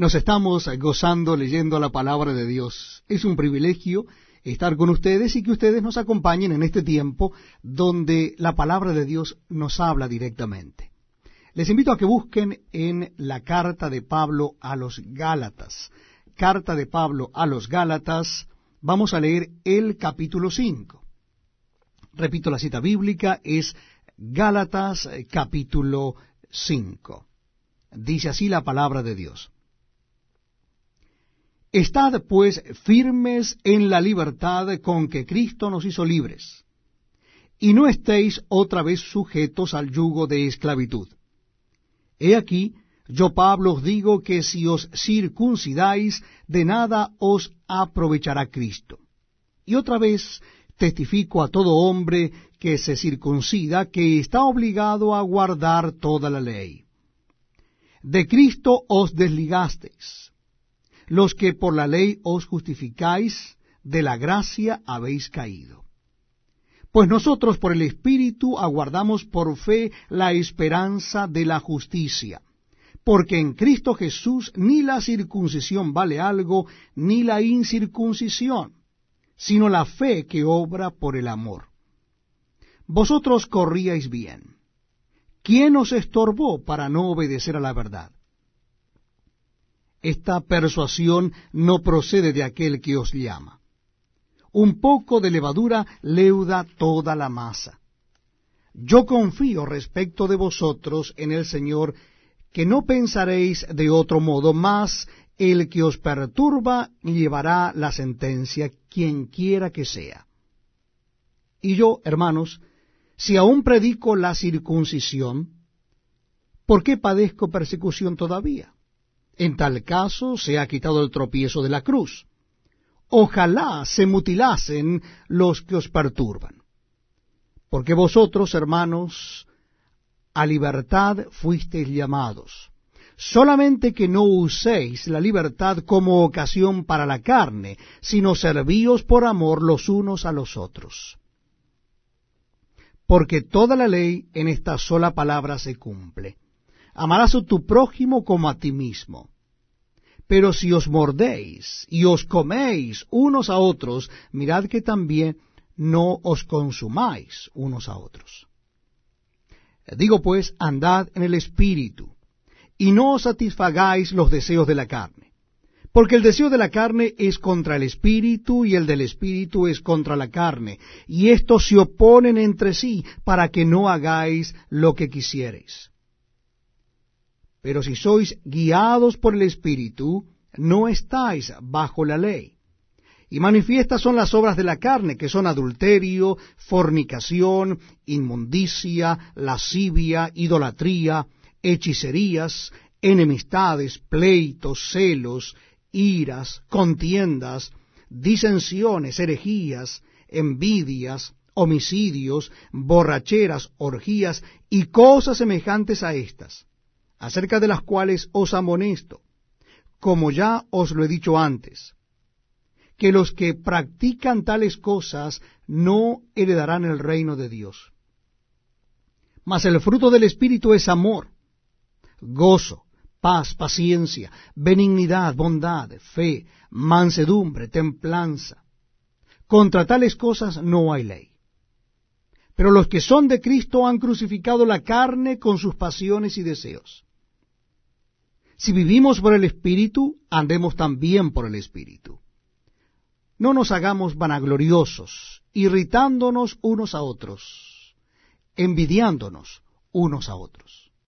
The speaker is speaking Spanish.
Nos estamos gozando leyendo la palabra de Dios. Es un privilegio estar con ustedes y que ustedes nos acompañen en este tiempo donde la palabra de Dios nos habla directamente. Les invito a que busquen en la carta de Pablo a los Gálatas. Carta de Pablo a los Gálatas, vamos a leer el capítulo 5. Repito, la cita bíblica es Gálatas eh, capítulo 5. Dice así la palabra de Dios. Estad pues firmes en la libertad con que Cristo nos hizo libres, y no estéis otra vez sujetos al yugo de esclavitud. He aquí, yo Pablo os digo que si os circuncidáis, de nada os aprovechará Cristo. Y otra vez testifico a todo hombre que se circuncida que está obligado a guardar toda la ley. De Cristo os desligasteis los que por la ley os justificáis, de la gracia habéis caído. Pues nosotros por el Espíritu aguardamos por fe la esperanza de la justicia, porque en Cristo Jesús ni la circuncisión vale algo, ni la incircuncisión, sino la fe que obra por el amor. Vosotros corríais bien. ¿Quién os estorbó para no obedecer a la verdad? Esta persuasión no procede de aquel que os llama. Un poco de levadura leuda toda la masa. Yo confío respecto de vosotros en el Señor, que no pensaréis de otro modo, más el que os perturba llevará la sentencia, quien quiera que sea. Y yo, hermanos, si aún predico la circuncisión, ¿por qué padezco persecución todavía? En tal caso se ha quitado el tropiezo de la cruz. Ojalá se mutilasen los que os perturban. Porque vosotros, hermanos, a libertad fuisteis llamados. Solamente que no uséis la libertad como ocasión para la carne, sino servíos por amor los unos a los otros. Porque toda la ley en esta sola palabra se cumple amarás a tu prójimo como a ti mismo. Pero si os mordéis y os coméis unos a otros, mirad que también no os consumáis unos a otros. Digo pues, andad en el Espíritu, y no os satisfagáis los deseos de la carne. Porque el deseo de la carne es contra el Espíritu, y el del Espíritu es contra la carne, y estos se oponen entre sí, para que no hagáis lo que quisiereis. Pero si sois guiados por el Espíritu, no estáis bajo la ley. Y manifiestas son las obras de la carne, que son adulterio, fornicación, inmundicia, lascivia, idolatría, hechicerías, enemistades, pleitos, celos, iras, contiendas, disensiones, herejías, envidias, homicidios, borracheras, orgías y cosas semejantes a estas acerca de las cuales os amonesto, como ya os lo he dicho antes, que los que practican tales cosas no heredarán el reino de Dios. Mas el fruto del Espíritu es amor, gozo, paz, paciencia, benignidad, bondad, fe, mansedumbre, templanza. Contra tales cosas no hay ley. Pero los que son de Cristo han crucificado la carne con sus pasiones y deseos. Si vivimos por el Espíritu, andemos también por el Espíritu. No nos hagamos vanagloriosos, irritándonos unos a otros, envidiándonos unos a otros.